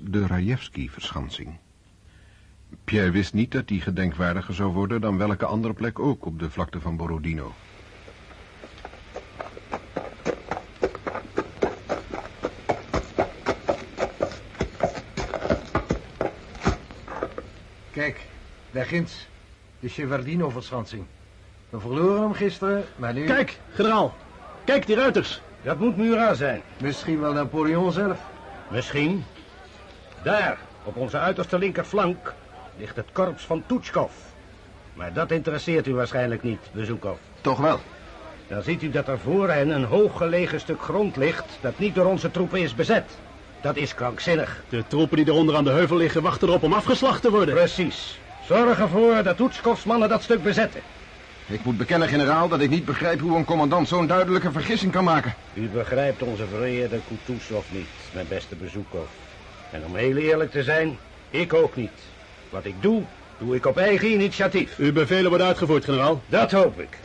de Rajewski-verschansing. Pierre wist niet dat die gedenkwaardiger zou worden dan welke andere plek ook op de vlakte van Borodino. Kijk, daar ginds. De Chevardino-verschansing. We verloren hem gisteren, maar nu... Kijk, generaal. Kijk, die ruiters. Dat moet Murat zijn. Misschien wel Napoleon zelf. Misschien. Daar, op onze uiterste linkerflank, ligt het korps van Tutschkov. Maar dat interesseert u waarschijnlijk niet, Bezoekov. Toch wel. Dan ziet u dat er voor hen een hooggelegen stuk grond ligt... dat niet door onze troepen is bezet. Dat is krankzinnig. De troepen die eronder aan de heuvel liggen wachten erop om afgeslacht te worden. Precies. Zorg ervoor dat Tutschkovs mannen dat stuk bezetten. Ik moet bekennen, generaal, dat ik niet begrijp hoe een commandant zo'n duidelijke vergissing kan maken. U begrijpt onze vrede Kutuzov niet, mijn beste Bezoekov. En om heel eerlijk te zijn, ik ook niet. Wat ik doe, doe ik op eigen initiatief. Uw bevelen worden uitgevoerd, generaal. Dat hoop ik.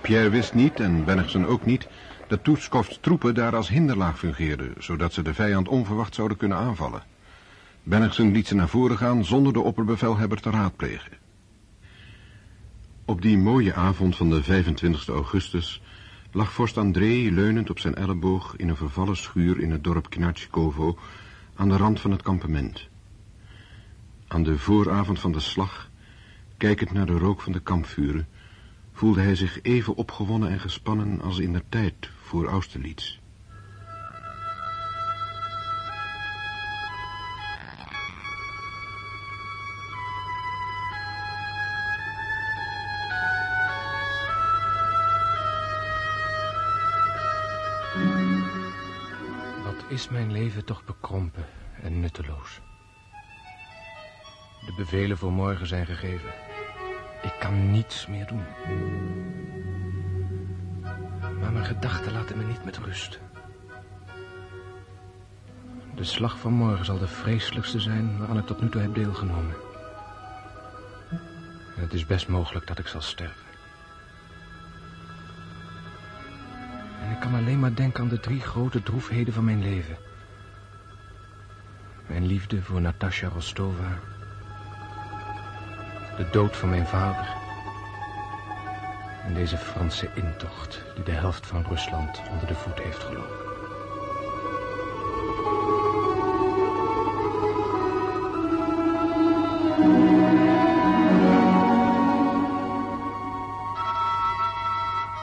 Pierre wist niet, en Bennigsen ook niet, dat Toetskovs troepen daar als hinderlaag fungeerden, zodat ze de vijand onverwacht zouden kunnen aanvallen. Bennigsen liet ze naar voren gaan zonder de opperbevelhebber te raadplegen. Op die mooie avond van de 25 augustus lag vorst André leunend op zijn elleboog in een vervallen schuur in het dorp Knatschkovo aan de rand van het kampement. Aan de vooravond van de slag, kijkend naar de rook van de kampvuren, voelde hij zich even opgewonnen en gespannen als in de tijd voor Austerlitz. Is mijn leven toch bekrompen en nutteloos. De bevelen voor morgen zijn gegeven. Ik kan niets meer doen. Maar mijn gedachten laten me niet met rust. De slag van morgen zal de vreselijkste zijn waaraan ik tot nu toe heb deelgenomen. En het is best mogelijk dat ik zal sterven. Ik kan alleen maar denken aan de drie grote droefheden van mijn leven. Mijn liefde voor Natasja Rostova. De dood van mijn vader. En deze Franse intocht die de helft van Rusland onder de voet heeft gelopen.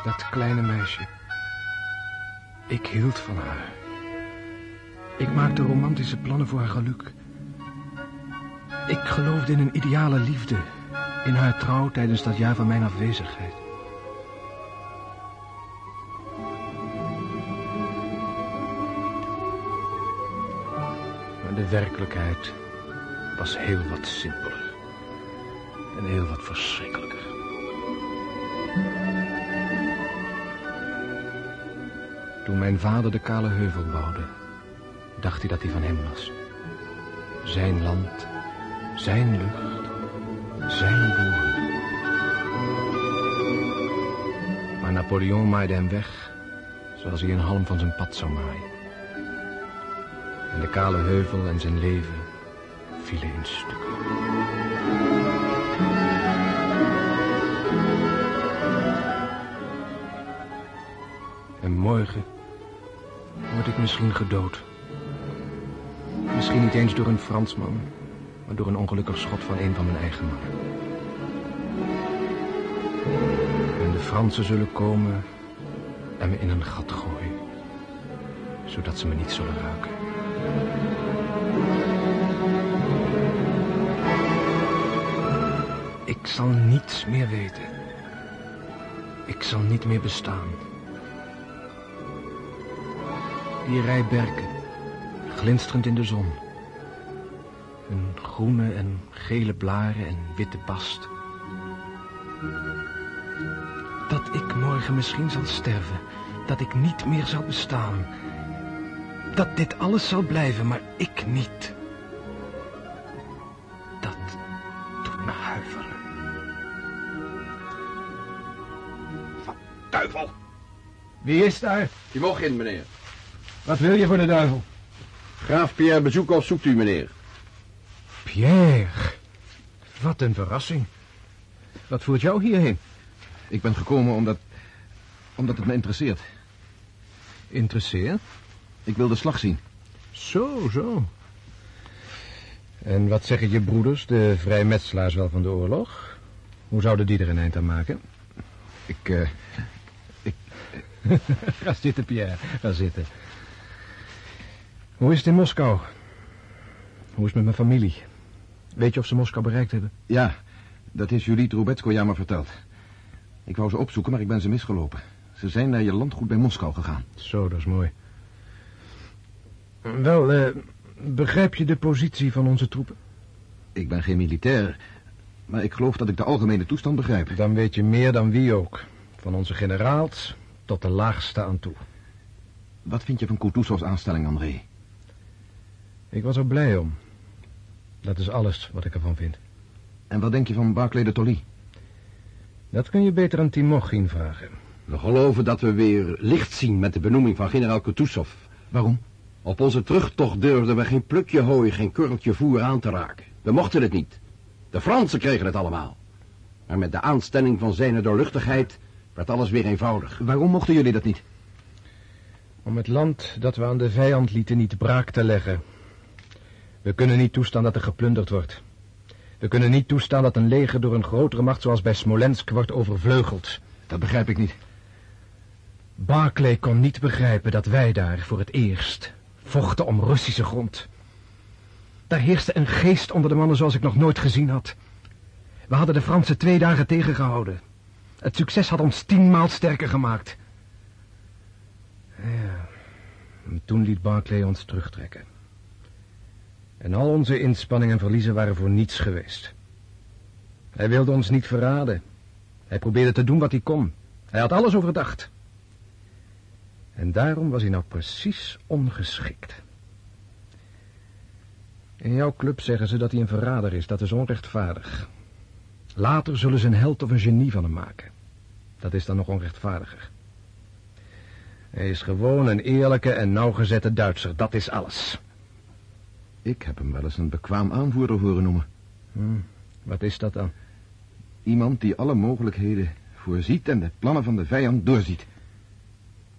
Dat kleine meisje. Ik hield van haar. Ik maakte romantische plannen voor haar geluk. Ik geloofde in een ideale liefde. In haar trouw tijdens dat jaar van mijn afwezigheid. Maar de werkelijkheid was heel wat simpeler. En heel wat verschrikkelijker. Toen mijn vader de kale heuvel bouwde, dacht hij dat hij van hem was. Zijn land, zijn lucht, zijn boeren. Maar Napoleon maaide hem weg, zoals hij een halm van zijn pad zou maaien. En de kale heuvel en zijn leven vielen in stukken. En morgen misschien gedood. Misschien niet eens door een Fransman, maar door een ongelukkig schot van een van mijn eigen mannen. En de Fransen zullen komen en me in een gat gooien, zodat ze me niet zullen raken. Ik zal niets meer weten. Ik zal niet meer bestaan. Die rij berken, glinsterend in de zon. Hun groene en gele blaren en witte bast. Dat ik morgen misschien zal sterven. Dat ik niet meer zal bestaan. Dat dit alles zal blijven, maar ik niet. Dat doet me huiveren. duivel. Wie is daar? Timochin, meneer. Wat wil je voor de duivel? Graaf Pierre Bezoekhoff zoekt u, meneer. Pierre. Wat een verrassing. Wat voert jou hierheen? Ik ben gekomen omdat... omdat het me interesseert. Interesseert? Ik wil de slag zien. Zo, zo. En wat zeggen je broeders, de vrijmetselaars wel van de oorlog? Hoe zouden die er een eind aan maken? Ik, eh... Ga zitten, Pierre. Ga zitten. Hoe is het in Moskou? Hoe is het met mijn familie? Weet je of ze Moskou bereikt hebben? Ja, dat is Julie Trubetskoja me verteld. Ik wou ze opzoeken, maar ik ben ze misgelopen. Ze zijn naar je landgoed bij Moskou gegaan. Zo, dat is mooi. Wel, eh, begrijp je de positie van onze troepen? Ik ben geen militair, maar ik geloof dat ik de algemene toestand begrijp. Dan weet je meer dan wie ook. Van onze generaals tot de laagste aan toe. Wat vind je van Kutuzovs aanstelling, André? Ik was er blij om. Dat is alles wat ik ervan vind. En wat denk je van Barclay de Tolly? Dat kun je beter aan Timochin vragen. We geloven dat we weer licht zien met de benoeming van generaal Kutuzov. Waarom? Op onze terugtocht durfden we geen plukje hooi, geen kurreltje voer aan te raken. We mochten het niet. De Fransen kregen het allemaal. Maar met de aanstelling van zijn doorluchtigheid werd alles weer eenvoudig. Waarom mochten jullie dat niet? Om het land dat we aan de vijand lieten niet braak te leggen. We kunnen niet toestaan dat er geplunderd wordt. We kunnen niet toestaan dat een leger door een grotere macht zoals bij Smolensk wordt overvleugeld. Dat begrijp ik niet. Barclay kon niet begrijpen dat wij daar voor het eerst vochten om Russische grond. Daar heerste een geest onder de mannen zoals ik nog nooit gezien had. We hadden de Fransen twee dagen tegengehouden. Het succes had ons tienmaal sterker gemaakt. Ja, en toen liet Barclay ons terugtrekken. En al onze inspanningen en verliezen waren voor niets geweest. Hij wilde ons niet verraden. Hij probeerde te doen wat hij kon. Hij had alles overdacht. En daarom was hij nou precies ongeschikt. In jouw club zeggen ze dat hij een verrader is. Dat is onrechtvaardig. Later zullen ze een held of een genie van hem maken. Dat is dan nog onrechtvaardiger. Hij is gewoon een eerlijke en nauwgezette Duitser. Dat is alles. Ik heb hem wel eens een bekwaam aanvoerder horen noemen. Hm, wat is dat dan? Iemand die alle mogelijkheden voorziet en de plannen van de vijand doorziet.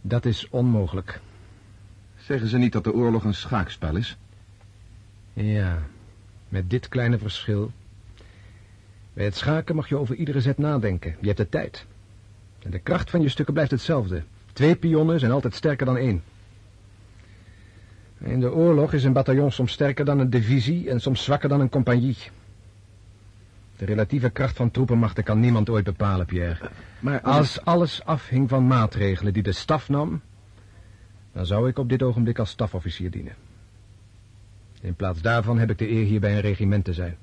Dat is onmogelijk. Zeggen ze niet dat de oorlog een schaakspel is? Ja, met dit kleine verschil. Bij het schaken mag je over iedere zet nadenken. Je hebt de tijd. En de kracht van je stukken blijft hetzelfde. Twee pionnen zijn altijd sterker dan één. In de oorlog is een bataljon soms sterker dan een divisie en soms zwakker dan een compagnie. De relatieve kracht van troepenmachten kan niemand ooit bepalen, Pierre. Maar Als alles afhing van maatregelen die de staf nam, dan zou ik op dit ogenblik als stafofficier dienen. In plaats daarvan heb ik de eer hier bij een regiment te zijn.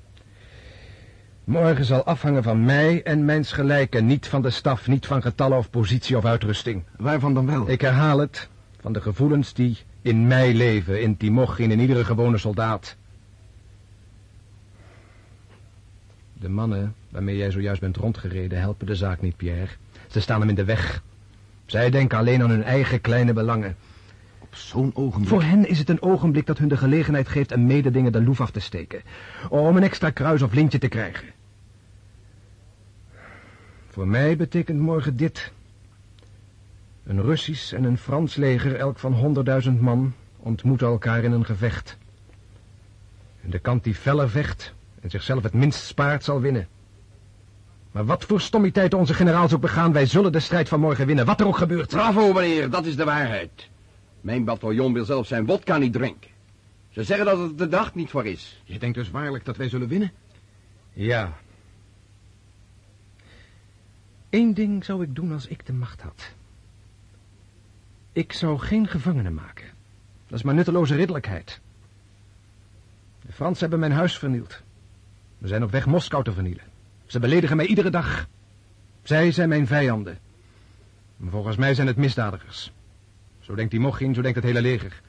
Morgen zal afhangen van mij en mijns gelijken, niet van de staf, niet van getallen of positie of uitrusting. Waarvan dan wel? Ik herhaal het, van de gevoelens die in mij leven, in Timochin, in iedere gewone soldaat. De mannen waarmee jij zojuist bent rondgereden helpen de zaak niet, Pierre. Ze staan hem in de weg. Zij denken alleen aan hun eigen kleine belangen. Op zo'n ogenblik... Voor hen is het een ogenblik dat hun de gelegenheid geeft een mededinger de loef af te steken. Om een extra kruis of lintje te krijgen. Voor mij betekent morgen dit. Een Russisch en een Frans leger, elk van honderdduizend man, ontmoeten elkaar in een gevecht. En de kant die feller vecht en zichzelf het minst spaart, zal winnen. Maar wat voor stommiteiten onze generaals ook begaan, wij zullen de strijd van morgen winnen, wat er ook gebeurt. Bravo, meneer, dat is de waarheid. Mijn bataljon wil zelfs zijn wodka niet drinken. Ze zeggen dat het de dag niet voor is. Je denkt dus waarlijk dat wij zullen winnen? Ja. Eén ding zou ik doen als ik de macht had. Ik zou geen gevangenen maken. Dat is maar nutteloze ridderlijkheid. De Fransen hebben mijn huis vernield. We zijn op weg Moskou te vernielen. Ze beledigen mij iedere dag. Zij zijn mijn vijanden. Maar volgens mij zijn het misdadigers. Zo denkt Timochin, zo denkt het hele leger.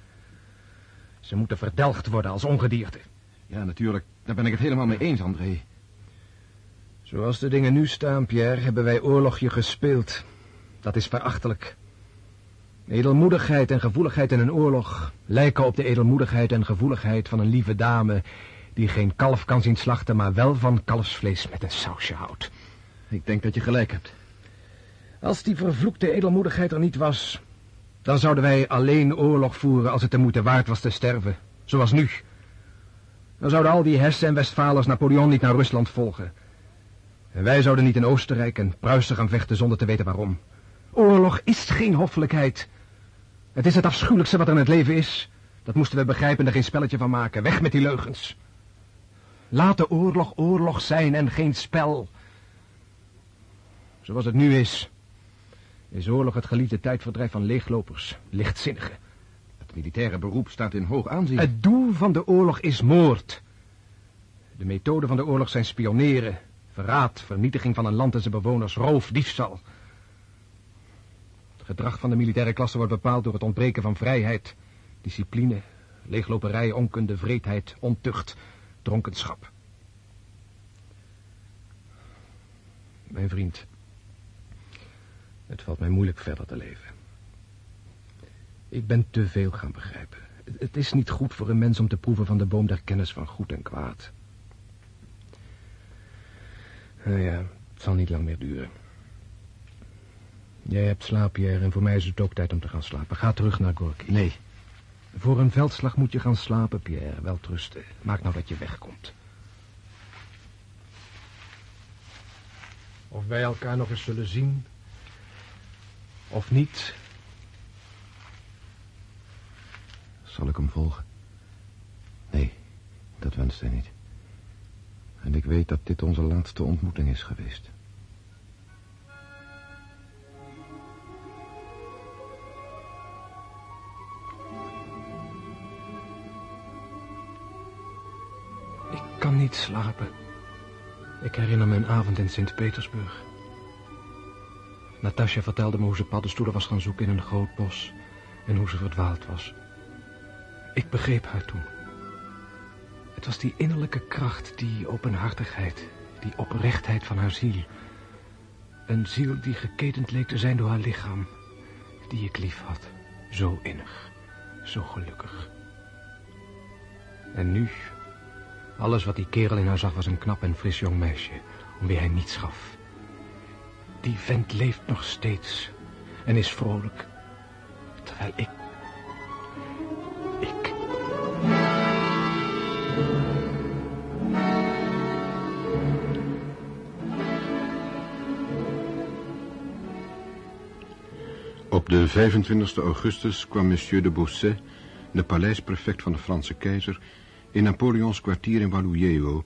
Ze moeten verdelgd worden als ongedierte. Ja, natuurlijk. Daar ben ik het helemaal mee eens, André. Zoals de dingen nu staan, Pierre, hebben wij oorlogje gespeeld. Dat is verachtelijk. Edelmoedigheid en gevoeligheid in een oorlog lijken op de edelmoedigheid en gevoeligheid van een lieve dame die geen kalf kan zien slachten, maar wel van kalfsvlees met een sausje houdt. Ik denk dat je gelijk hebt. Als die vervloekte edelmoedigheid er niet was, dan zouden wij alleen oorlog voeren als het de moeite waard was te sterven, zoals nu. Dan zouden al die Hessen en Westfalers Napoleon niet naar Rusland volgen. En wij zouden niet in Oostenrijk en Pruisen gaan vechten zonder te weten waarom. Oorlog is geen hoffelijkheid. Het is het afschuwelijkste wat er in het leven is. Dat moesten we begrijpen en er geen spelletje van maken. Weg met die leugens. Laat de oorlog oorlog zijn en geen spel. Zoals het nu is, is oorlog het geliefde tijdverdrijf van leeglopers, lichtzinnigen. Het militaire beroep staat in hoog aanzien. Het doel van de oorlog is moord. De methoden van de oorlog zijn spioneren, verraad, vernietiging van een land en zijn bewoners, roof, diefstal. Gedrag van de militaire klasse wordt bepaald door het ontbreken van vrijheid, discipline, leegloperij, onkunde, vreedheid, ontucht, dronkenschap. Mijn vriend, het valt mij moeilijk verder te leven. Ik ben te veel gaan begrijpen. Het is niet goed voor een mens om te proeven van de boom der kennis van goed en kwaad. Nou ja, het zal niet lang meer duren. Jij hebt slaap, Pierre, en voor mij is het ook tijd om te gaan slapen. Ga terug naar Gorky. Nee, Voor een veldslag moet je gaan slapen, Pierre. Wel trusten. Maak nou dat je wegkomt. Of wij elkaar nog eens zullen zien. Of niet. zal ik hem volgen? Nee, dat wenst hij niet. En ik weet dat dit onze laatste ontmoeting is geweest. Niet slapen. Ik herinner me een avond in Sint-Petersburg. Natasja vertelde me hoe ze paddenstoelen was gaan zoeken in een groot bos... en hoe ze verdwaald was. Ik begreep haar toen. Het was die innerlijke kracht, die openhartigheid... die oprechtheid van haar ziel. Een ziel die geketend leek te zijn door haar lichaam... die ik lief had. Zo innig, zo gelukkig. En nu... Alles wat die kerel in haar zag was een knap en fris jong meisje, om wie hij niets gaf. Die vent leeft nog steeds en is vrolijk, terwijl ik... Ik... Op de 25 augustus kwam monsieur de Bosset, de paleisprefect van de Franse keizer, in Napoleons kwartier in Valujeo,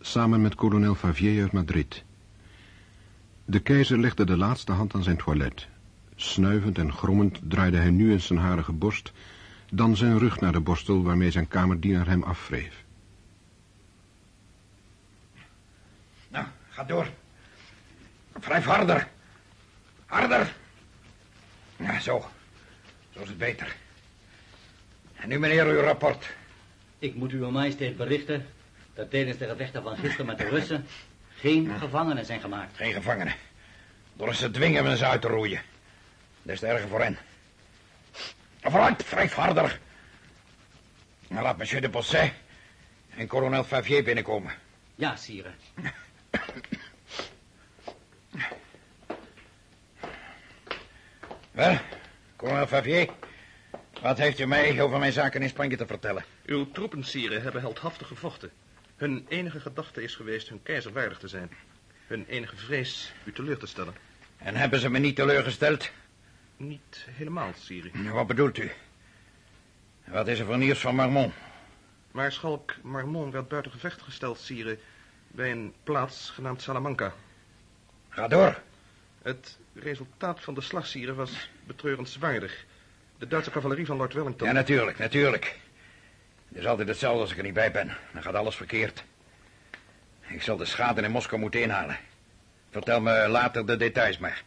samen met kolonel Favier uit Madrid. De keizer legde de laatste hand aan zijn toilet. Snuivend en grommend draaide hij nu eens zijn harige borst, dan zijn rug naar de borstel waarmee zijn kamerdienaar hem afwreef. Nou, ga door. Wrijf harder. Harder. Ja, zo. Zo is het beter. En nu, meneer, uw rapport. Ik moet uw majesteit berichten dat tijdens de gevechten van gisteren met de Russen geen gevangenen zijn gemaakt. Geen gevangenen. Door ze dwingen we ze uit te roeien. Des te erger voor hen. Vooruit, wrijf harder. En laat monsieur de Bosset en kolonel Favier binnenkomen. Ja, sire. Wel, kolonel Favier, wat heeft u mij over mijn zaken in Spanje te vertellen? Uw troepen, sire, hebben heldhaftig gevochten. Hun enige gedachte is geweest hun keizer waardig te zijn. Hun enige vrees u teleur te stellen. En hebben ze me niet teleurgesteld? Niet helemaal, sire. Wat bedoelt u? Wat is er voor nieuws van Marmont? Maarschalk Marmont werd buiten gevecht gesteld, sire, bij een plaats genaamd Salamanca. Ga door. Het resultaat van de slag, sire, was betreurenswaardig. De Duitse cavalerie van Lord Wellington... Ja, natuurlijk, natuurlijk. Het is altijd hetzelfde als ik er niet bij ben. Dan gaat alles verkeerd. Ik zal de schade in Moskou moeten inhalen. Vertel me later de details maar.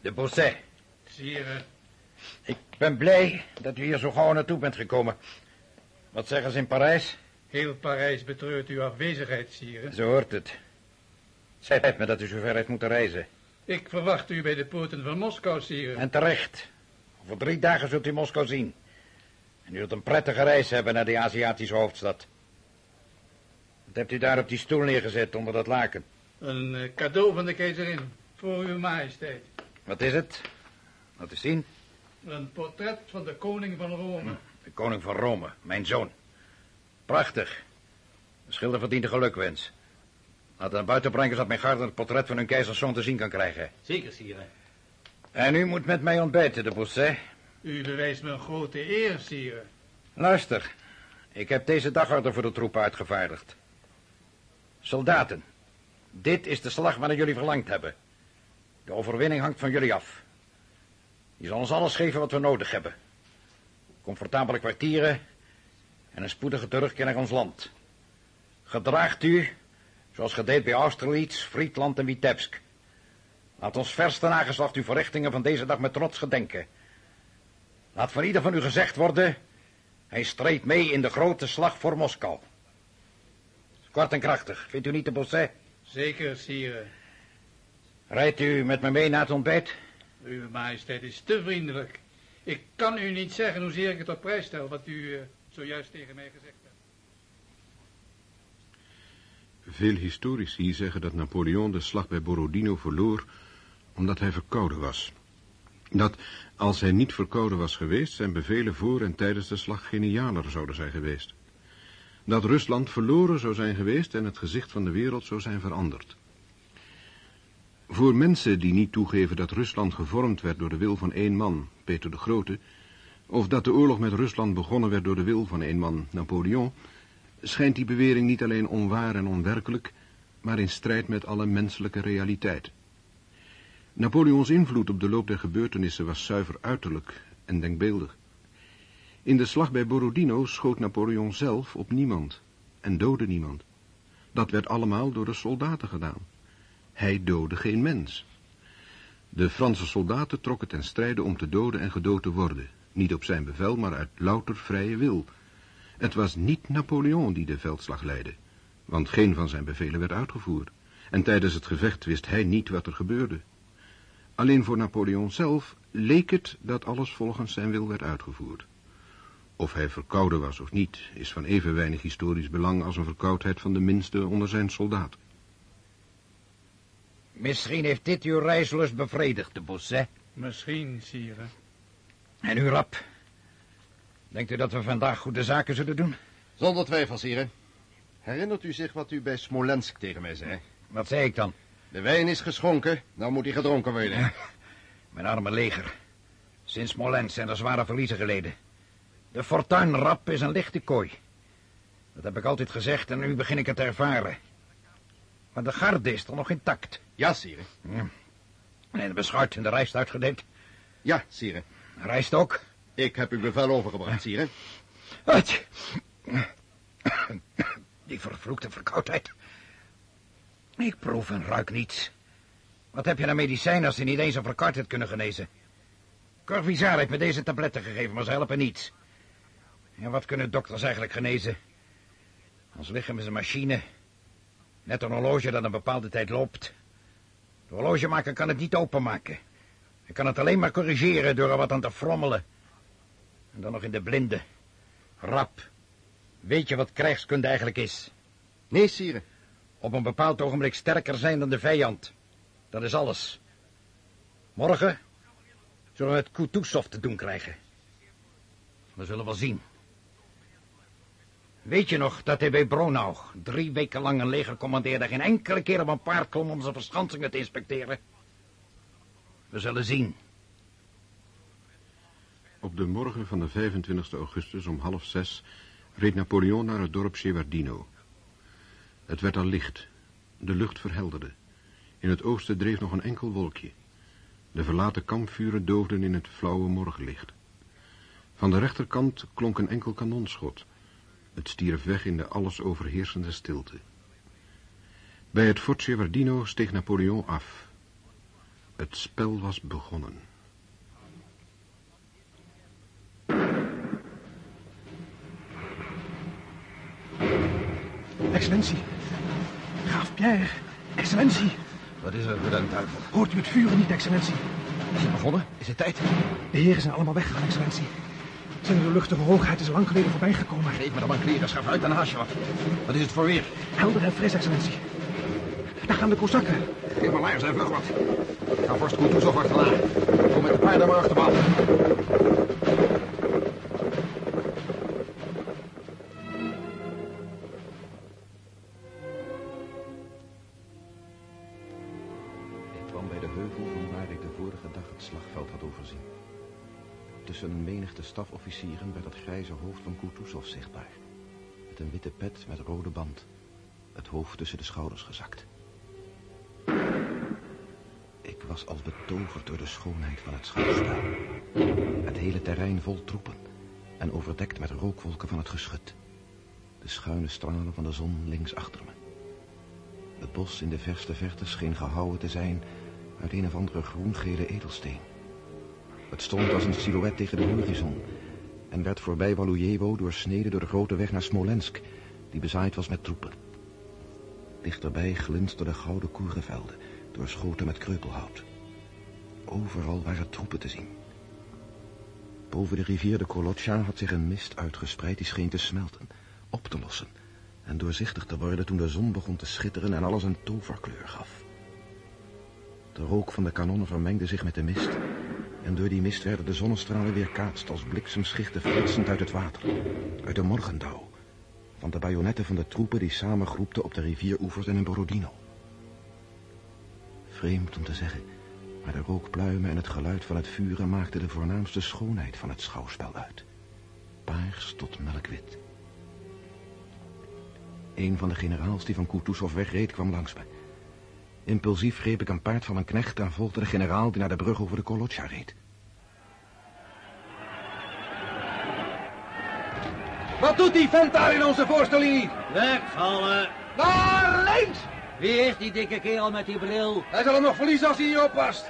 De Bosset. Sire, Ik ben blij dat u hier zo gauw naartoe bent gekomen. Wat zeggen ze in Parijs? heel Parijs betreurt uw afwezigheid, sire. Zo hoort het. Zij heeft me dat u zo ver heeft moeten reizen. Ik verwacht u bij de poorten van Moskou, sire. En terecht. Over drie dagen zult u Moskou zien. En u zult een prettige reis hebben naar die Aziatische hoofdstad. Wat hebt u daar op die stoel neergezet onder dat laken? Een eh, cadeau van de keizerin. Voor uw majesteit. Wat is het? Laat eens zien. Een portret van de koning van Rome. De koning van Rome, mijn zoon. Prachtig. De schilder verdient een gelukwens. Laat het naar buiten brengen zodat mijn garde het portret van hun keizerszoon te zien kan krijgen. Zeker, sire. En u moet met mij ontbijten, de Bousset. U bewijst me een grote eer, sire. Luister, ik heb deze dagorder voor de troepen uitgevaardigd. Soldaten, dit is de slag waar jullie verlangd hebben. De overwinning hangt van jullie af. Je zal ons alles geven wat we nodig hebben. Comfortabele kwartieren en een spoedige terugkeer naar ons land. Gedraagt u, zoals gedeed bij Austerlitz, Friedland en Vitebsk. Laat ons verste nageslacht uw verrichtingen van deze dag met trots gedenken. Laat van ieder van u gezegd worden... hij streed mee in de grote slag voor Moskou. Kort en krachtig, vindt u niet de Bosset? Zeker, sire. Rijdt u met me mee na het ontbijt? Uw majesteit is te vriendelijk. Ik kan u niet zeggen hoezeer ik het op prijs stel wat u eh, zojuist tegen mij gezegd hebt. Veel historici zeggen dat Napoleon de slag bij Borodino verloor omdat hij verkouden was. Dat als hij niet verkouden was geweest, zijn bevelen voor en tijdens de slag genialer zouden zijn geweest. Dat Rusland verloren zou zijn geweest en het gezicht van de wereld zou zijn veranderd. Voor mensen die niet toegeven dat Rusland gevormd werd door de wil van één man, Peter de Grote, of dat de oorlog met Rusland begonnen werd door de wil van één man, Napoleon, schijnt die bewering niet alleen onwaar en onwerkelijk, maar in strijd met alle menselijke realiteit. Napoleons invloed op de loop der gebeurtenissen was zuiver uiterlijk en denkbeeldig. In de slag bij Borodino schoot Napoleon zelf op niemand en doodde niemand. Dat werd allemaal door de soldaten gedaan. Hij doodde geen mens. De Franse soldaten trokken ten strijde om te doden en gedood te worden. Niet op zijn bevel, maar uit louter vrije wil. Het was niet Napoleon die de veldslag leidde, want geen van zijn bevelen werd uitgevoerd. En tijdens het gevecht wist hij niet wat er gebeurde. Alleen voor Napoleon zelf leek het dat alles volgens zijn wil werd uitgevoerd. Of hij verkouden was of niet, is van even weinig historisch belang als een verkoudheid van de minste onder zijn soldaten. Misschien heeft dit uw reislust bevredigd, de Bosset. Misschien, sire. En u, Rap? Denkt u dat we vandaag goede zaken zullen doen? Zonder twijfel, sire. Herinnert u zich wat u bij Smolensk tegen mij zei? Wat zei ik dan? De wijn is geschonken, nou moet hij gedronken worden. Mijn arme leger. Sinds Smolensk zijn er zware verliezen geleden. De fortuinrap is een lichte kooi. Dat heb ik altijd gezegd en nu begin ik het te ervaren. Maar de garde is toch nog intact? Ja, sire. Ja. En de beschuit en de rijst uitgedeeld? Ja, sire. Rijst ook? Ik heb uw bevel overgebracht, sire. Wat? Die vervloekte verkoudheid. Ik proef en ruik niets. Wat heb je aan medicijn als ze niet eens een verkoudheid kunnen genezen? Corvisar heeft me deze tabletten gegeven, maar ze helpen niets. En wat kunnen dokters eigenlijk genezen? Ons lichaam is een machine. Net een horloge dat een bepaalde tijd loopt. De horlogemaker kan het niet openmaken. Hij kan het alleen maar corrigeren door er wat aan te frommelen. En dan nog in de blinde. Rap. Weet je wat krijgskunde eigenlijk is? Nee, sire. Op een bepaald ogenblik sterker zijn dan de vijand. Dat is alles. Morgen zullen we het Kutuzov te doen krijgen. We zullen wel zien. Weet je nog dat hij bij Bronau drie weken lang een leger commandeerde... geen enkele keer op een paard klom om zijn verschansingen te inspecteren? We zullen zien. Op de morgen van de 25 augustus om half zes reed Napoleon naar het dorp Shevardino. Het werd al licht. De lucht verhelderde. In het oosten dreef nog een enkel wolkje. De verlaten kampvuren doofden in het flauwe morgenlicht. Van de rechterkant klonk een enkel kanonschot. Het stierf weg in de alles overheersende stilte. Bij het Fort Shevardino steeg Napoleon af. Het spel was begonnen. Excellentie. Pierre. Excellentie. Wat is er voor een duivel? Hoort u het vuren niet, excellentie? Is het begonnen? Is het tijd? De heren zijn allemaal weggegaan, excellentie. Zijn de luchtige hoogheid is lang geleden voorbijgekomen. Geef me dan mijn kleren, schaf uit en haast je wat. Wat is het voor weer? Helder en fris, excellentie. Daar gaan de kozakken. Geef me laaiers en vlug wat. Ga vorst Kutuzov achterna. Kom met de paarden maar achterbaan. Tussen een menigte stafofficieren werd het grijze hoofd van Kutuzov zichtbaar. Met een witte pet met rode band. Het hoofd tussen de schouders gezakt. Ik was als betoverd door de schoonheid van het schouwspel. Het hele terrein vol troepen en overdekt met rookwolken van het geschut. De schuine stralen van de zon links achter me. Het bos in de verste verte scheen gehouwen te zijn uit een of andere groengele edelsteen. Het stond als een silhouet tegen de horizon en werd voorbij Walujewo doorsneden door de grote weg naar Smolensk, die bezaaid was met troepen. Dichterbij glinsterden gouden koerenvelden, doorschoten met kreupelhout. Overal waren troepen te zien. Boven de rivier de Kolotja had zich een mist uitgespreid die scheen te smelten, op te lossen en doorzichtig te worden toen de zon begon te schitteren en alles een toverkleur gaf. De rook van de kanonnen vermengde zich met de mist en door die mist werden de zonnestralen weerkaatst als bliksemschichten flitsend uit het water, uit de morgendauw, van de bajonetten van de troepen die samengroepten op de rivieroevers en in Borodino. Vreemd om te zeggen, maar de rookpluimen en het geluid van het vuren maakten de voornaamste schoonheid van het schouwspel uit. Paars tot melkwit. Een van de generaals die van Kutuzov wegreed kwam langs me. Impulsief greep ik een paard van mijn knecht en volgde de generaal die naar de brug over de Kolotja reed. Wat doet die vent daar in onze voorstelling? Wegvallen. Naar links! Wie is die dikke kerel met die bril? Hij zal hem nog verliezen als hij hier oppast.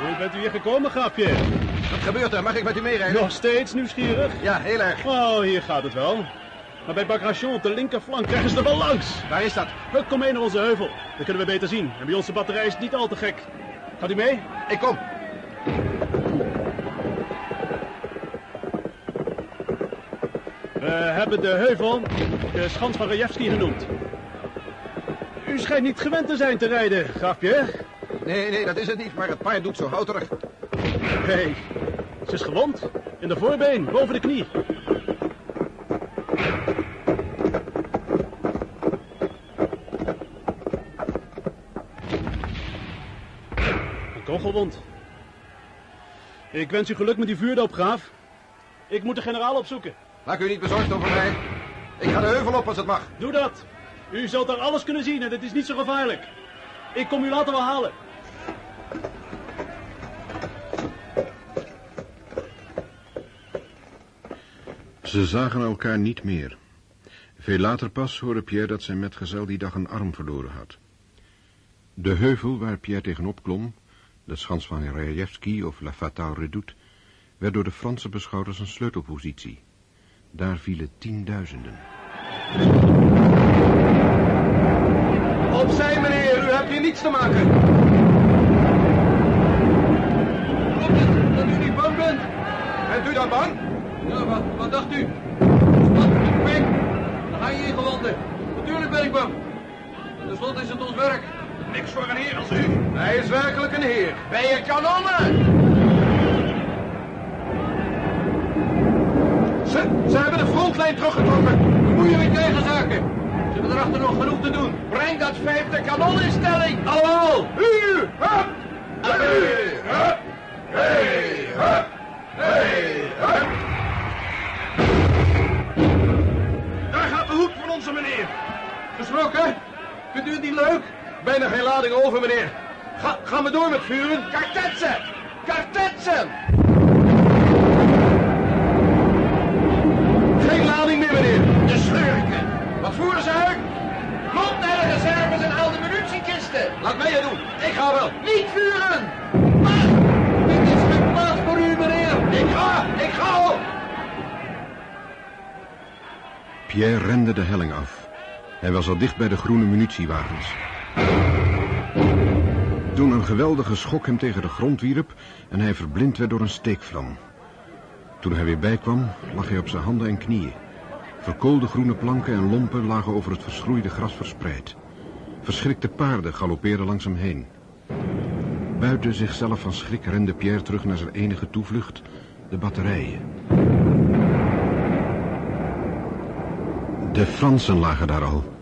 Hoe bent u hier gekomen, grapje? Wat gebeurt er? Mag ik met u meerijden? Nog steeds nieuwsgierig? Ja, heel erg. Oh, hier gaat het wel. Maar bij Bagration op de linkerflank krijgen ze er wel langs. Waar is dat? We kom mee naar onze heuvel. Dan kunnen we beter zien. En bij onze batterij is het niet al te gek. Gaat u mee? Ik kom. We hebben de heuvel de schans van Rajewski genoemd. U schijnt niet gewend te zijn te rijden, grapje. Nee, nee, dat is het niet, maar het paard doet zo houterig. Nee, ze is gewond. In de voorbeen, boven de knie. Een kogelwond. Ik wens u geluk met die vuurdoop, graaf. Ik moet de generaal opzoeken. Maak u niet bezorgd over mij. Ik ga de heuvel op als het mag. Doe dat. U zult daar alles kunnen zien en het is niet zo gevaarlijk. Ik kom u later wel halen. Ze zagen elkaar niet meer. Veel later pas hoorde Pierre dat zijn metgezel die dag een arm verloren had. De heuvel waar Pierre tegenop klom, de schans van Rajewski of La Fatale Redoute, werd door de Fransen beschouwd als een sleutelpositie. Daar vielen tienduizenden. Opzij, meneer. U hebt hier niets te maken. Klopt het dat u niet bang bent? Bent u dan bang? Ja, wat, wat dacht u? Wat een pik. Dan ga je hier gewanden. Natuurlijk ben ik bang. Ten slotte is het ons werk. Niks voor een heer als u. Hij is werkelijk een heer. Bij je kanonnen! Ze, ze hebben de frontlijn teruggetrokken. Met je eigen zaken. Ze hebben erachter nog genoeg te doen. Breng dat vijfde kanon in stelling. Allemaal. Hup. Hey, hup. Hey, hup. Hey, hup. Daar gaat de hoed van onze meneer. Geschrokken? Vindt u het niet leuk? Bijna geen lading over, meneer. Ga, gaan we door met vuren? Kartetsen! Kartetsen! Geen lading meer, meneer. De schurken. Wat voeren ze uit? Loop naar de reserves en haal de munitiekisten. Laat mij het doen. Ik ga wel. Niet vuren! Maar, dit is geen plaats voor u, meneer. Ik ga, ik ga al. Pierre rende de helling af. Hij was al dicht bij de groene munitiewagens. Toen een geweldige schok hem tegen de grond wierp en hij verblind werd door een steekvlam. Toen hij weer bijkwam, lag hij op zijn handen en knieën. Verkoolde groene planken en lompen lagen over het verschroeide gras verspreid. Verschrikte paarden galoppeerden langs hem heen. Buiten zichzelf van schrik rende Pierre terug naar zijn enige toevlucht, de batterijen. De Fransen lagen daar al.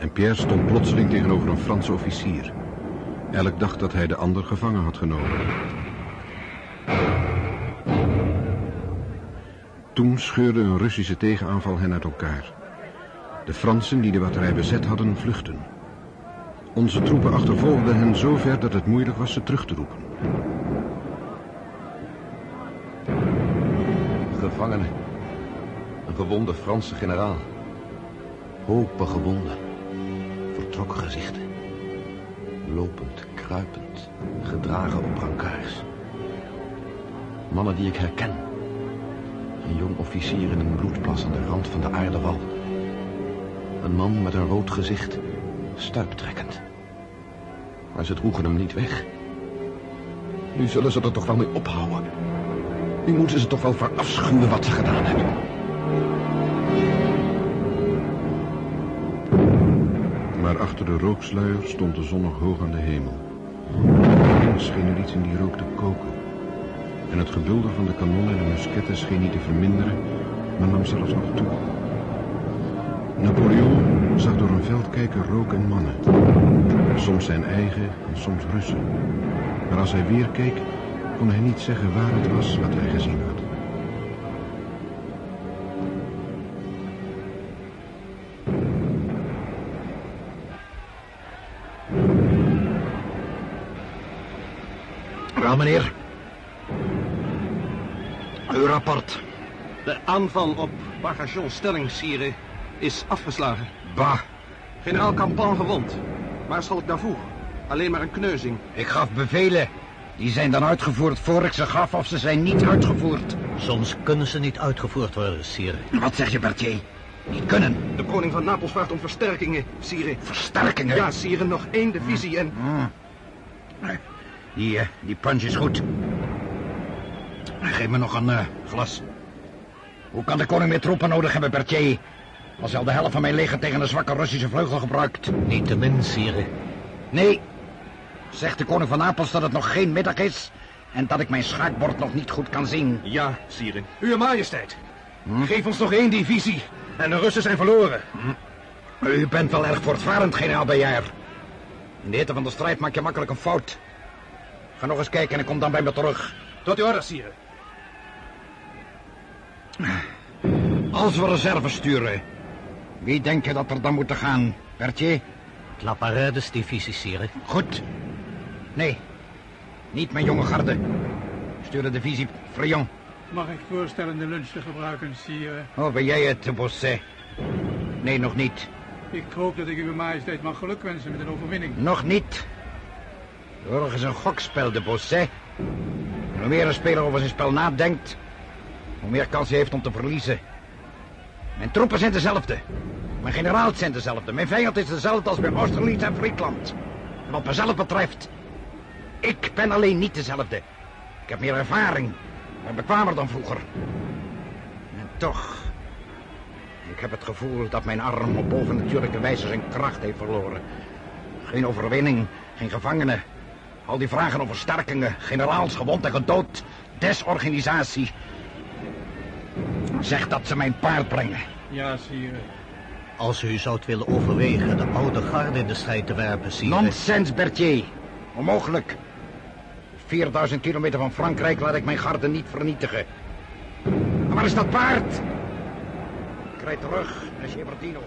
En Pierre stond plotseling tegenover een Franse officier. Elk dacht dat hij de ander gevangen had genomen. Toen scheurde een Russische tegenaanval hen uit elkaar. De Fransen die de batterij bezet hadden, vluchtten. Onze troepen achtervolgden hen zo ver dat het moeilijk was ze terug te roepen. Gevangenen. Een gewonde Franse generaal. Hopen gewonden. Vertrokken gezichten. Lopend, kruipend, gedragen op brancards. Mannen die ik herken. Een jong officier in een bloedplas aan de rand van de aardewal. Een man met een rood gezicht, stuiptrekkend. Maar ze droegen hem niet weg. Nu zullen ze er toch wel mee ophouden. Nu moeten ze toch wel verafschuwen wat ze gedaan hebben. Maar achter de rooksluier stond de zon nog hoog aan de hemel. Er scheen er iets in die rook te koken. En het gebulder van de kanonnen en de musketten scheen niet te verminderen, maar nam zelfs nog toe. Napoleon zag door een veld kijken rook en mannen. Soms zijn eigen en soms Russen. Maar als hij weer keek, kon hij niet zeggen waar het was wat hij gezien had. Aanval op Bagations stelling, sire, is afgeslagen. Bah, Generaal Campan gewond. Maarschalk Davour. Alleen maar een kneuzing. ik gaf bevelen. Die zijn dan uitgevoerd voor ik ze gaf of ze zijn niet uitgevoerd. Soms kunnen ze niet uitgevoerd worden, sire. Wat zeg je, Berthier? Niet kunnen. De koning van Napels vraagt om versterkingen, sire. Versterkingen? Ja, sire, nog één divisie en... Hmm. Die, eh, die punch is goed. Geef me nog een eh, glas. Hoe kan de koning meer troepen nodig hebben, Berthier? Als hij al de helft van mijn leger tegen een zwakke Russische vleugel gebruikt. Niet te min, sire. Nee. Zegt de koning van Napels dat het nog geen middag is... en dat ik mijn schaakbord nog niet goed kan zien. Ja, sire. Uw majesteit. Geef ons nog één divisie. En de Russen zijn verloren. U bent wel erg voortvarend, generaal Bayard. In de hitte van de strijd maak je makkelijk een fout. Ga nog eens kijken en ik kom dan bij me terug. Tot uw orde, sire. Als we reserves sturen, wie denk je dat er dan moeten gaan, Berthier? La Paredes divisie, sire. Goed. Nee, niet mijn jonge garde. Stuur de divisie Frion. Mag ik voorstellen de lunch te gebruiken, sire? Oh, ben jij het, Bosset? Nee, nog niet. Ik hoop dat ik uw majesteit mag gelukwensen met een overwinning. Nog niet. De oorlog is een gokspel, de Bosset. Hoe meer een speler over zijn spel nadenkt, hoe meer kans hij heeft om te verliezen. Mijn troepen zijn dezelfde. Mijn generaals zijn dezelfde. Mijn vijand is dezelfde als bij Austerlitz en Friesland. En wat mezelf betreft, ik ben alleen niet dezelfde. Ik heb meer ervaring. Ben bekwamer dan vroeger. En toch, ik heb het gevoel dat mijn arm op bovennatuurlijke wijze zijn kracht heeft verloren. Geen overwinning, geen gevangenen. Al die vragen over versterkingen, generaals gewond en gedood, desorganisatie. Zeg dat ze mijn paard brengen. Ja, sire. Als u zou willen overwegen de oude garde in de strijd te werpen, sire... Nonsens, Berthier. Onmogelijk. 4000 kilometer van Frankrijk laat ik mijn garde niet vernietigen. Maar waar is dat paard? Ik rijd terug naar Giberdino.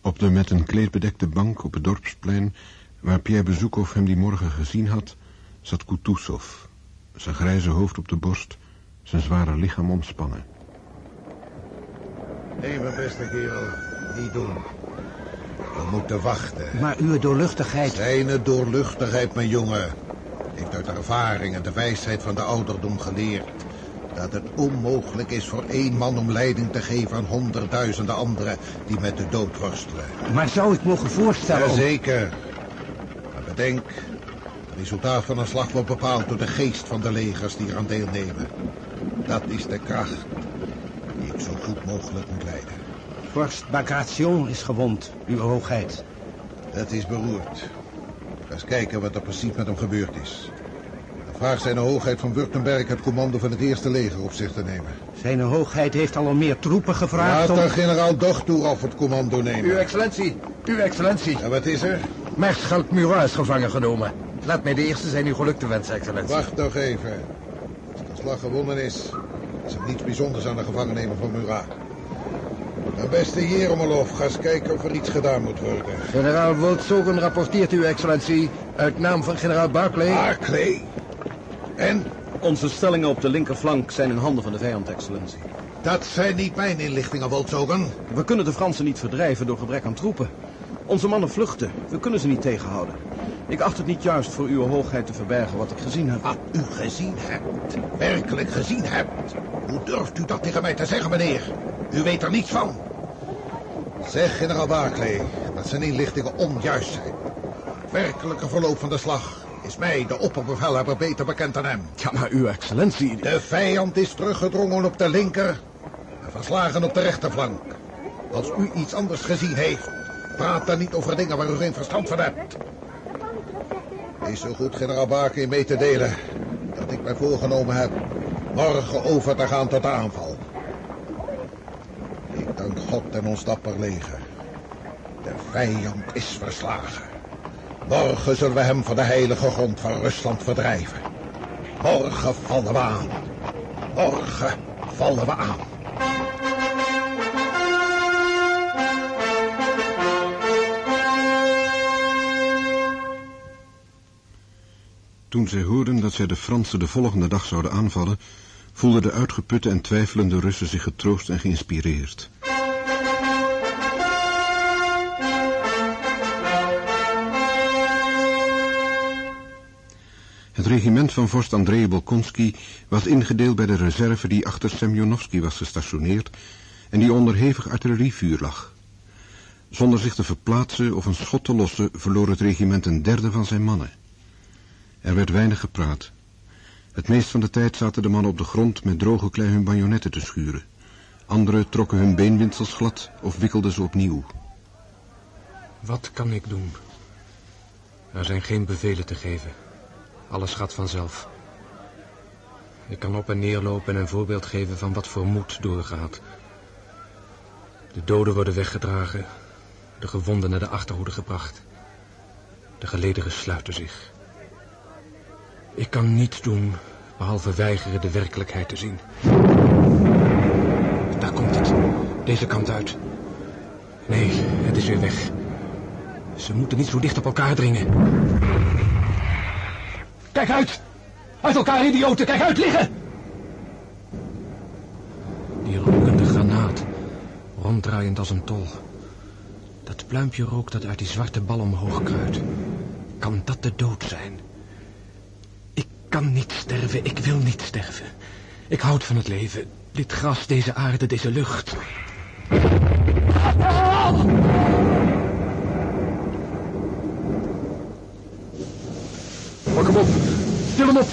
Op de met een kleed bedekte bank op het dorpsplein... waar Pierre Bezoekhoff hem die morgen gezien had... zat Kutuzov. Zijn grijze hoofd op de borst... zijn zware lichaam omspannen. Hé, mijn beste kerel. Niet doen. We moeten wachten. Maar uw doorluchtigheid... Zijne doorluchtigheid, mijn jongen. Heeft uit ervaring en de wijsheid van de ouderdom geleerd... Dat het onmogelijk is voor één man om leiding te geven aan honderdduizenden anderen die met de dood worstelen. Maar zou ik mogen voorstellen... Jazeker. Bedenk, het resultaat van een slag wordt bepaald door de geest van de legers die eraan deelnemen. Dat is de kracht die ik zo goed mogelijk moet leiden. Vorst Bagration is gewond, uw hoogheid. Dat is beroerd. Ga eens kijken wat er precies met hem gebeurd is. Dan vraagt zijn hoogheid van Württemberg het commando van het eerste leger op zich te nemen. Zijn hoogheid heeft al meer troepen gevraagd Laat om... dan generaal Dochtoer het commando nemen. Uw excellentie, uw excellentie. En wat is er? Maarschalk Murat is gevangen genomen. Laat mij de eerste zijn uw geluk te wensen, excellentie. Wacht nog even. Als de slag gewonnen is, is er niets bijzonders aan de gevangennemer van Murat. Mijn beste Jeromolov, ga eens kijken of er iets gedaan moet worden. Generaal Woltzogen rapporteert uw excellentie uit naam van generaal Barclay. Barclay? En? Onze stellingen op de linkerflank zijn in handen van de vijand, excellentie. Dat zijn niet mijn inlichtingen, Woltzogen. We kunnen de Fransen niet verdrijven door gebrek aan troepen. Onze mannen vluchten. We kunnen ze niet tegenhouden. Ik acht het niet juist voor uw hoogheid te verbergen wat ik gezien heb. Wat u gezien hebt, werkelijk gezien hebt. Hoe durft u dat tegen mij te zeggen, meneer? U weet er niets van. Zeg, generaal Barclay, dat zijn inlichtingen onjuist zijn. Het werkelijke verloop van de slag is mij, de opperbevelhebber, beter bekend dan hem. Ja, maar uw excellentie... De vijand is teruggedrongen op de linker en verslagen op de rechterflank. Als u iets anders gezien heeft, praat dan niet over dingen waar u geen verstand van hebt. Wees zo goed, generaal Barclay, mee te delen dat ik mij voorgenomen heb morgen over te gaan tot de aanval. Ik dank God en ons dapper leger. De vijand is verslagen. Morgen zullen we hem van de heilige grond van Rusland verdrijven. Morgen vallen we aan. Morgen vallen we aan. Toen zij hoorden dat zij de Fransen de volgende dag zouden aanvallen, voelden de uitgeputte en twijfelende Russen zich getroost en geïnspireerd. Het regiment van vorst Andrei Bolkonski was ingedeeld bij de reserve die achter Semyonovski was gestationeerd en die onder hevig artillerievuur lag. Zonder zich te verplaatsen of een schot te lossen verloor het regiment een derde van zijn mannen. Er werd weinig gepraat. Het meest van de tijd zaten de mannen op de grond met droge klei hun bajonetten te schuren. Anderen trokken hun beenwinsels glad of wikkelden ze opnieuw. Wat kan ik doen? Er zijn geen bevelen te geven. Alles gaat vanzelf. Ik kan op en neer lopen en een voorbeeld geven van wat voor moed doorgaat. De doden worden weggedragen, de gewonden naar de achterhoede gebracht. De gelederen sluiten zich. Ik kan niets doen behalve weigeren de werkelijkheid te zien. Daar komt het. Deze kant uit. Nee, het is weer weg. Ze moeten niet zo dicht op elkaar dringen. Kijk uit! Uit elkaar, idioten! Kijk uit, liggen! Die rokende granaat, ronddraaiend als een tol. Dat pluimpje rook dat uit die zwarte bal omhoog kruidt. Kan dat de dood zijn? Ik kan niet sterven, ik wil niet sterven. Ik houd van het leven. Dit gras, deze aarde, deze lucht. Pak hem op. Til hem op.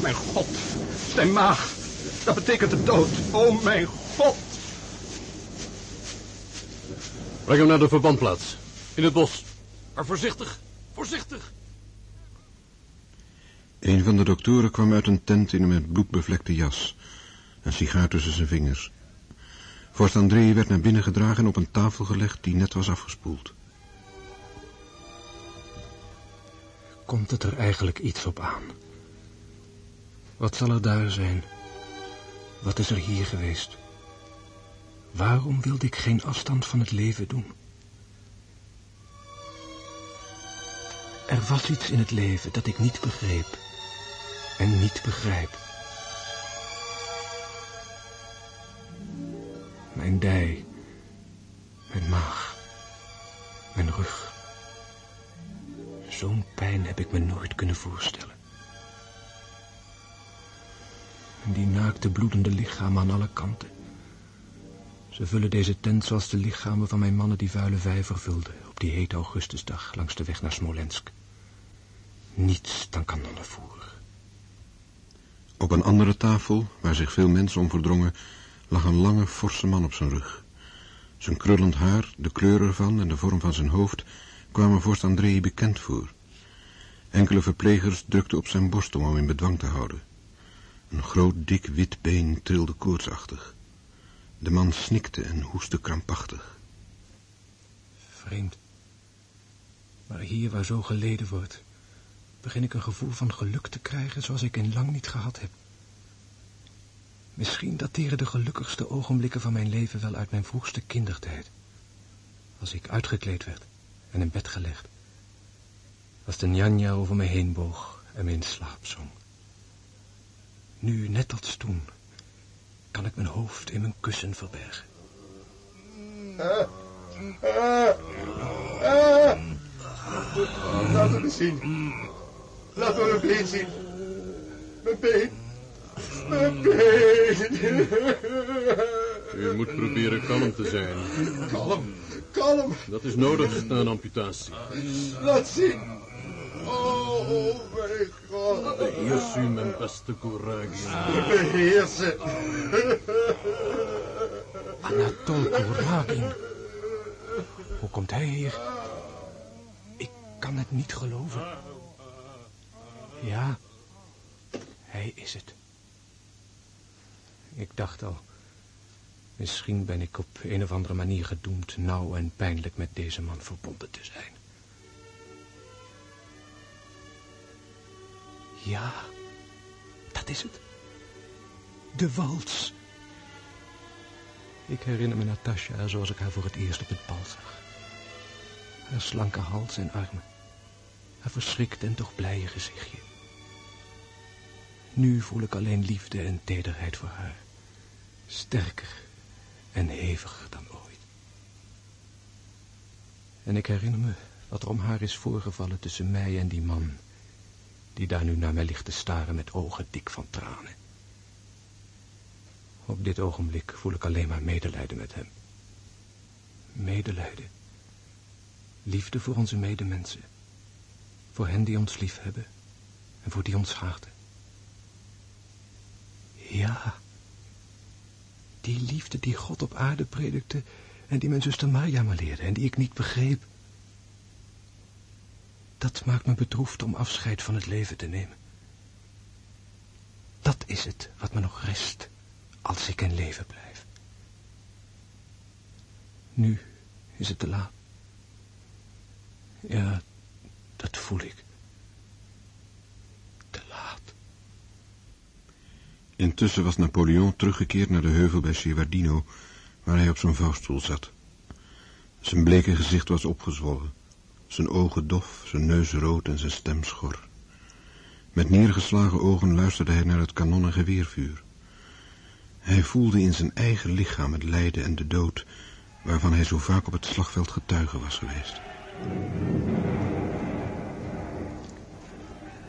Mijn god. Zijn maag. Dat betekent de dood. Oh, mijn god. Breng hem naar de verbandplaats. In het bos. Maar voorzichtig. Voorzichtig. Een van de doktoren kwam uit een tent in een met bloed bevlekte jas. Een sigaar tussen zijn vingers. Vorst André werd naar binnen gedragen en op een tafel gelegd die net was afgespoeld. Komt het er eigenlijk iets op aan? Wat zal er daar zijn? Wat is er hier geweest? Waarom wilde ik geen afstand van het leven doen? Er was iets in het leven dat ik niet begreep en niet begrijp. Mijn dij, mijn maag, mijn rug. Zo'n pijn heb ik me nooit kunnen voorstellen. En die naakte bloedende lichamen aan alle kanten. Ze vullen deze tent zoals de lichamen van mijn mannen die vuile vijver vulden... op die hete augustusdag langs de weg naar Smolensk. Niets dan kanonnenvoer. Op een andere tafel, waar zich veel mensen om verdrongen, lag een lange, forse man op zijn rug. Zijn krullend haar, de kleur ervan en de vorm van zijn hoofd kwamen vorst Andrei bekend voor. Enkele verplegers drukten op zijn borst om hem in bedwang te houden. Een groot, dik, wit been trilde koortsachtig. De man snikte en hoestte krampachtig. Vreemd. Maar hier waar zo geleden wordt, begin ik een gevoel van geluk te krijgen zoals ik in lang niet gehad heb. Misschien dateren de gelukkigste ogenblikken van mijn leven wel uit mijn vroegste kindertijd. Als ik uitgekleed werd en in bed gelegd. Als de njanja over me heen boog en me in slaap zong. Nu, net als toen, kan ik mijn hoofd in mijn kussen verbergen. Laat me zien. Laat me mijn been zien. Mijn been. Mijn been. U moet proberen kalm te zijn. Kalm. Kalm. Dat is nodig na een amputatie. Laat zien. Oh, mijn god. Beheers u, mijn beste Kouragin. Beheersen. Anatol Kouragin. Hoe komt hij hier? Ik kan het niet geloven. Ja, hij is het. Ik dacht al, misschien ben ik op een of andere manier gedoemd nauw en pijnlijk met deze man verbonden te zijn. Ja, dat is het. De wals. Ik herinner me Natasja zoals ik haar voor het eerst op het bal zag. Haar slanke hals en armen. Haar verschrikt en toch blije gezichtje. Nu voel ik alleen liefde en tederheid voor haar. Sterker en heviger dan ooit. En ik herinner me wat er om haar is voorgevallen tussen mij en die man... die daar nu naar mij ligt te staren met ogen dik van tranen. Op dit ogenblik voel ik alleen maar medelijden met hem. Medelijden. Liefde voor onze medemensen. Voor hen die ons lief hebben en voor die ons haten. Ja, die liefde die God op aarde predikte en die mijn zuster Maria me leerde en die ik niet begreep. Dat maakt me bedroefd om afscheid van het leven te nemen. Dat is het wat me nog rest als ik in leven blijf. Nu is het te laat. Ja, dat voel ik. Te laat. Intussen was Napoleon teruggekeerd naar de heuvel bij Sevardino, waar hij op zijn vouwstoel zat. Zijn bleke gezicht was opgezwollen, zijn ogen dof, zijn neus rood en zijn stem schor. Met neergeslagen ogen luisterde hij naar het kanon- en geweervuur. Hij voelde in zijn eigen lichaam het lijden en de dood, waarvan hij zo vaak op het slagveld getuige was geweest.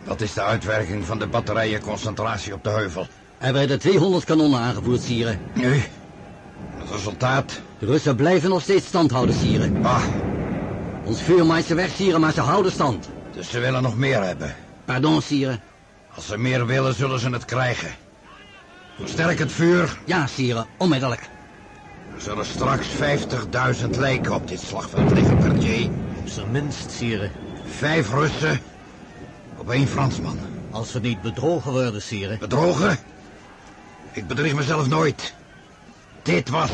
Wat is de uitwerking van de batterijenconcentratie op de heuvel? Er werden 200 kanonnen aangevoerd, Sire. Nu? Het resultaat? De Russen blijven nog steeds stand houden, Sire. Ah. Ons vuur maait ze weg, Sire, maar ze houden stand. Dus ze willen nog meer hebben? Pardon, Sire. Als ze meer willen, zullen ze het krijgen. Versterk het vuur. Ja, Sire, onmiddellijk. Er zullen straks 50.000 lijken op dit slagveld liggen, Pertier. Op zijn minst, Sire. Vijf Russen op één Fransman. Als we niet bedrogen worden, Sire. Bedrogen? Ik bedrieg mezelf nooit. Dit was,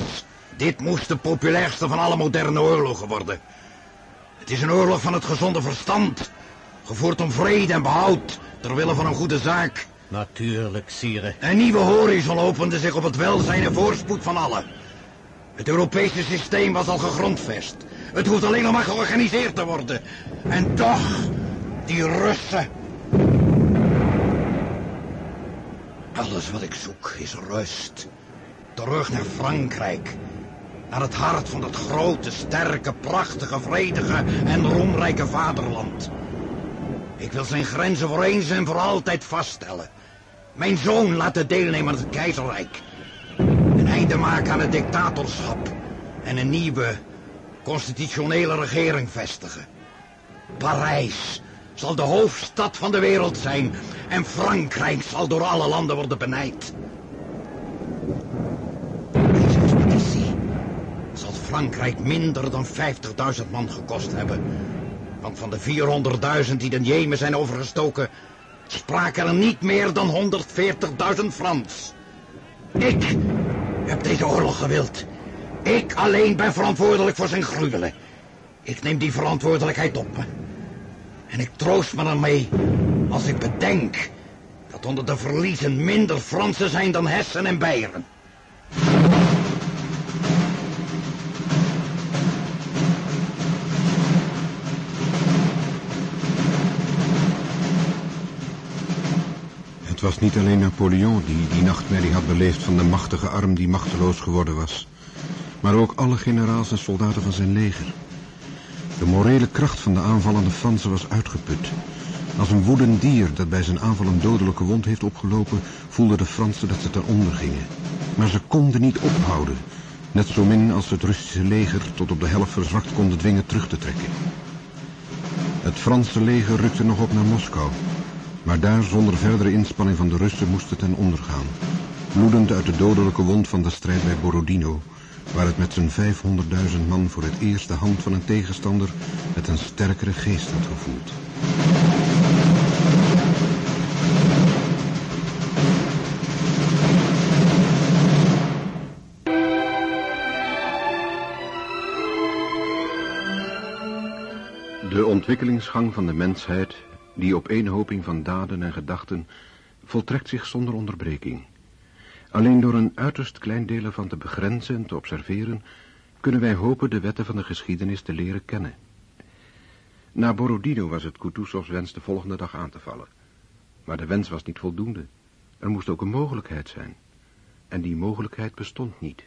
dit moest de populairste van alle moderne oorlogen worden. Het is een oorlog van het gezonde verstand. Gevoerd om vrede en behoud, ter wille van een goede zaak. Natuurlijk, Sire. Een nieuwe horizon opende zich op het welzijn en voorspoed van allen. Het Europese systeem was al gegrondvest. Het hoeft alleen nog maar georganiseerd te worden. En toch, die Russen. Alles wat ik zoek is rust. Terug naar Frankrijk. Naar het hart van dat grote, sterke, prachtige, vredige en roemrijke vaderland. Ik wil zijn grenzen voor eens en voor altijd vaststellen. Mijn zoon laten deelnemen aan het keizerrijk. Een einde maken aan het dictatorschap. En een nieuwe, constitutionele regering vestigen. Parijs zal de hoofdstad van de wereld zijn. En Frankrijk zal door alle landen worden benijd. Deze expeditie zal Frankrijk minder dan 50.000 man gekost hebben. Want van de 400.000 die de Jemen zijn overgestoken... spraken er niet meer dan 140.000 Frans. Ik heb deze oorlog gewild. Ik alleen ben verantwoordelijk voor zijn gruwelen. Ik neem die verantwoordelijkheid op. En ik troost me ermee als ik bedenk dat onder de verliezen minder Fransen zijn dan Hessen en Beieren. Het was niet alleen Napoleon die die nachtmerrie had beleefd van de machtige arm die machteloos geworden was, maar ook alle generaals en soldaten van zijn leger. De morele kracht van de aanvallende Fransen was uitgeput. Als een woedend dier dat bij zijn aanval een dodelijke wond heeft opgelopen, voelden de Fransen dat ze ten onder gingen. Maar ze konden niet ophouden, net zo min als ze het Russische leger tot op de helft verzwakt konden dwingen terug te trekken. Het Franse leger rukte nog op naar Moskou, maar daar zonder verdere inspanning van de Russen moest het ten onder gaan. Bloedend uit de dodelijke wond van de strijd bij Borodino, waar het met zijn 500.000 man voor het eerst de hand van een tegenstander met een sterkere geest had gevoeld. De ontwikkelingsgang van de mensheid, die opeenhoping van daden en gedachten, voltrekt zich zonder onderbreking. Alleen door een uiterst klein deel ervan te begrenzen en te observeren, kunnen wij hopen de wetten van de geschiedenis te leren kennen. Na Borodino was het Kutuzovs wens de volgende dag aan te vallen. Maar de wens was niet voldoende. Er moest ook een mogelijkheid zijn. En die mogelijkheid bestond niet.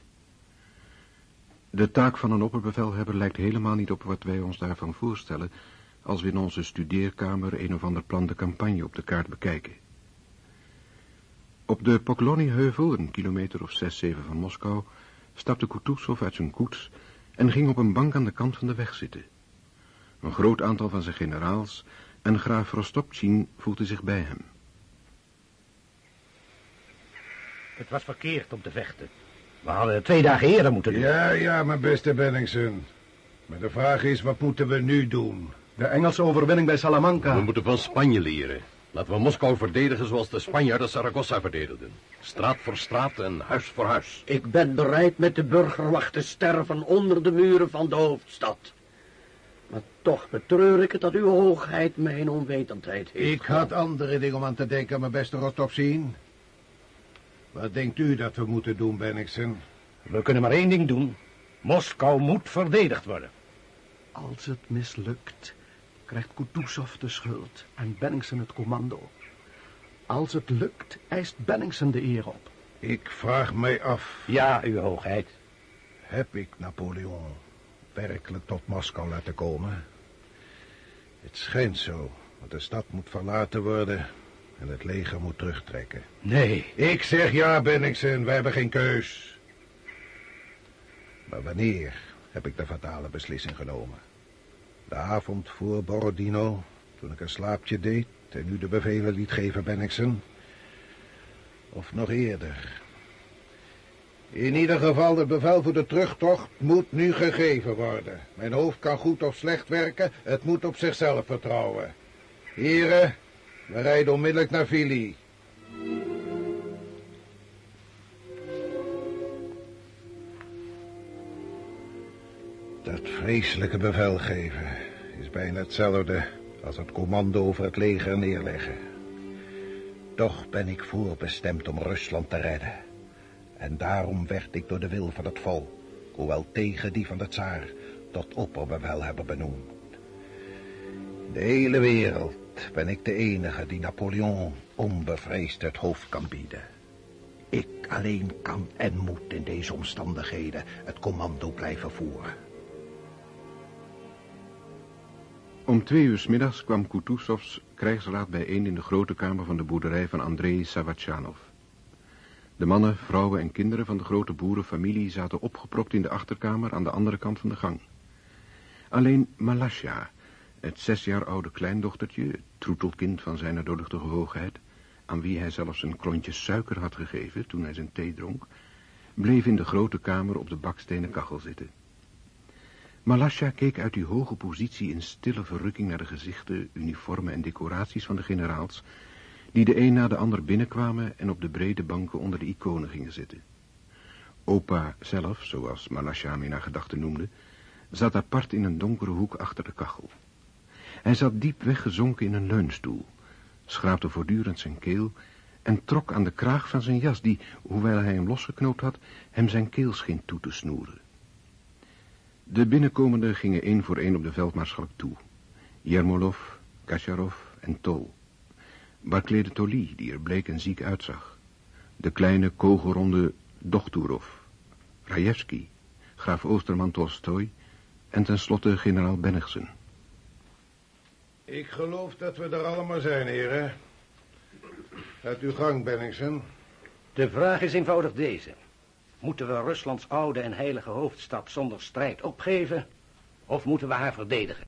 De taak van een opperbevelhebber lijkt helemaal niet op wat wij ons daarvan voorstellen, als we in onze studeerkamer een of ander plan de campagne op de kaart bekijken. Op de Poklony-heuvel, een kilometer of zes, zeven van Moskou, stapte Kutuzov uit zijn koets en ging op een bank aan de kant van de weg zitten. Een groot aantal van zijn generaals en graaf Rostopchin voegde zich bij hem. Het was verkeerd om te vechten. We hadden het twee dagen eerder moeten doen. Ja, ja, mijn beste Benningsen. Maar de vraag is, wat moeten we nu doen? De Engelse overwinning bij Salamanca. We moeten van Spanje leren. Laten we Moskou verdedigen zoals de Spanjaarden Saragossa verdedigden. Straat voor straat en huis voor huis. Ik ben bereid met de burgerwacht te sterven onder de muren van de hoofdstad. Maar toch betreur ik het dat uw hoogheid mijn onwetendheid heeft. Ik had andere dingen om aan te denken, mijn beste Rostopzien. Wat denkt u dat we moeten doen, Benningsen? We kunnen maar één ding doen. Moskou moet verdedigd worden. Als het mislukt, krijgt Kutuzov de schuld en Benningsen het commando. Als het lukt, eist Benningsen de eer op. Ik vraag mij af... Ja, uw hoogheid. Heb ik Napoleon werkelijk tot Moskou laten komen? Het schijnt zo, want de stad moet verlaten worden en het leger moet terugtrekken. Nee. Ik zeg ja, Benningsen, we hebben geen keus. Maar wanneer heb ik de fatale beslissing genomen? De avond voor Borodino, toen ik een slaapje deed en u de bevelen liet geven, Benningsen? Of nog eerder? In ieder geval, het bevel voor de terugtocht moet nu gegeven worden. Mijn hoofd kan goed of slecht werken, het moet op zichzelf vertrouwen. Heren, we rijden onmiddellijk naar Vili. Dat vreselijke bevel geven is bijna hetzelfde als het commando over het leger neerleggen. Toch ben ik voorbestemd om Rusland te redden. En daarom werd ik door de wil van het volk, hoewel tegen die van de tsaar, tot opperbevelhebber benoemd. De hele wereld ben ik de enige die Napoleon onbevreesd het hoofd kan bieden. Ik alleen kan en moet in deze omstandigheden het commando blijven voeren. Om twee uur 's middags kwam Kutuzovs krijgsraad bijeen in de grote kamer van de boerderij van Andrei Savatjanov. De mannen, vrouwen en kinderen van de grote boerenfamilie zaten opgepropt in de achterkamer aan de andere kant van de gang. Alleen Malasja, het zes jaar oude kleindochtertje, het troetelkind van zijn doorluchtige hoogheid, aan wie hij zelfs een klontje suiker had gegeven toen hij zijn thee dronk, bleef in de grote kamer op de bakstenen kachel zitten. Malasja keek uit die hoge positie in stille verrukking naar de gezichten, uniformen en decoraties van de generaals, die de een na de ander binnenkwamen en op de brede banken onder de iconen gingen zitten. Opa zelf, zoals Malasja hem in haar gedachten noemde, zat apart in een donkere hoek achter de kachel. Hij zat diep weggezonken in een leunstoel, schraapte voortdurend zijn keel en trok aan de kraag van zijn jas, die, hoewel hij hem losgeknoopt had, hem zijn keel scheen toe te snoeren. De binnenkomenden gingen één voor één op de veldmaarschalk toe. Jermolov, Kasharov en Tol. Barclay de Tolly, die er bleek en ziek uitzag. De kleine, kogelronde Dochturov. Rajewski, graaf Oosterman Tolstoy en tenslotte generaal Bennigsen. Ik geloof dat we er allemaal zijn, heren. Uit uw gang, Benningsen. De vraag is eenvoudig deze. Moeten we Ruslands oude en heilige hoofdstad zonder strijd opgeven... of moeten we haar verdedigen?